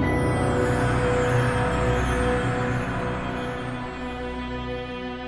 Bye.